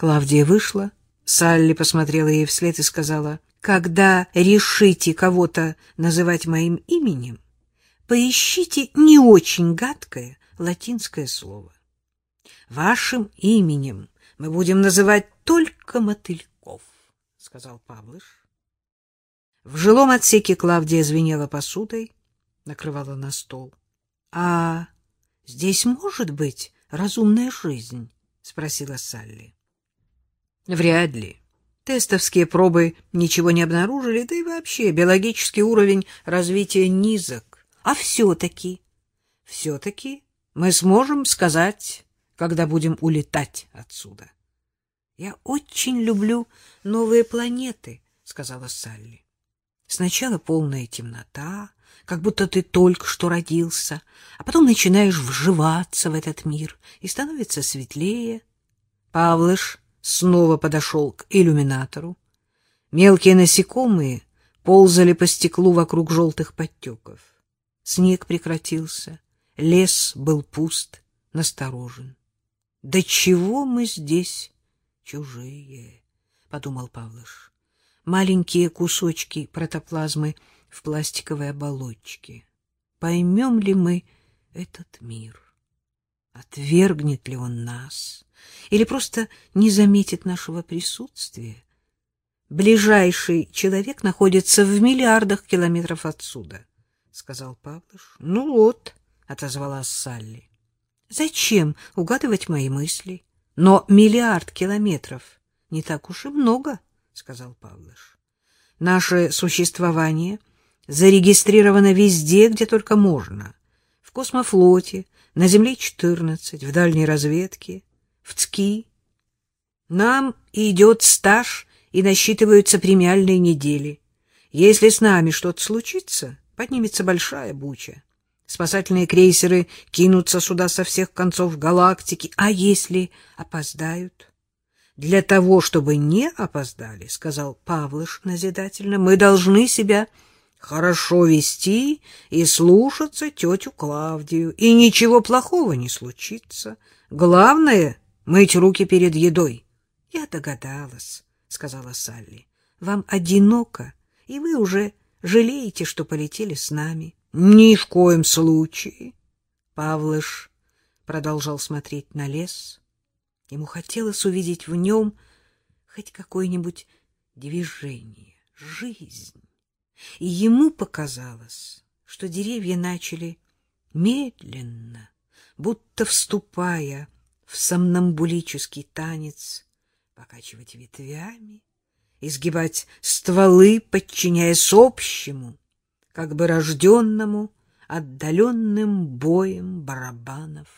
Клавдия вышла, Салли посмотрела ей вслед и сказала, «Когда решите кого-то называть моим именем, поищите не очень гадкое латинское слово. Вашим именем мы будем называть только мотыльков, — сказал Павлыш. В жилом отсеке Клавдия звенела посудой, накрывала на стол. — А здесь может быть разумная жизнь? — спросила Салли. — Вряд ли. Тестовские пробы ничего не обнаружили, да и вообще биологический уровень развития низок. А все-таки, все-таки мы сможем сказать, когда будем улетать отсюда. — Я очень люблю новые планеты, — сказала Салли. Сначала полная темнота, как будто ты только что родился, а потом начинаешь вживаться в этот мир, и становится светлее. Павлыш снова подошел к иллюминатору. Мелкие насекомые ползали по стеклу вокруг желтых подтеков. Снег прекратился, лес был пуст, насторожен. — Да чего мы здесь чужие? — подумал Павлыш. Маленькие кусочки протоплазмы в пластиковой оболочке. Поймем ли мы этот мир? Отвергнет ли он нас? Или просто не заметит нашего присутствия? Ближайший человек находится в миллиардах километров отсюда, — сказал Павлыш. — Ну вот, — отозвалась Салли. — Зачем угадывать мои мысли? Но миллиард километров не так уж и много, — сказал Павлыш. — Наше существование зарегистрировано везде, где только можно. В космофлоте, на Земле-14, в дальней разведке, в ЦКИ. Нам идет стаж и насчитываются премиальные недели. Если с нами что-то случится, поднимется большая буча. Спасательные крейсеры кинутся сюда со всех концов галактики. А если опоздают? Для того, чтобы не опоздали, — сказал Павлыш назидательно, — мы должны себя хорошо вести и слушаться тетю Клавдию, и ничего плохого не случится. Главное — мыть руки перед едой. — Я догадалась, — сказала Салли. — Вам одиноко, и вы уже жалеете, что полетели с нами. — Ни в коем случае. Павлыш продолжал смотреть на лес. Ему хотелось увидеть в нем хоть какое-нибудь движение, жизнь и ему показалось, что деревья начали медленно, будто вступая в сомнамбулический танец, покачивать ветвями, изгибать стволы, подчиняясь общему, как бы рожденному отдаленным боем барабанов.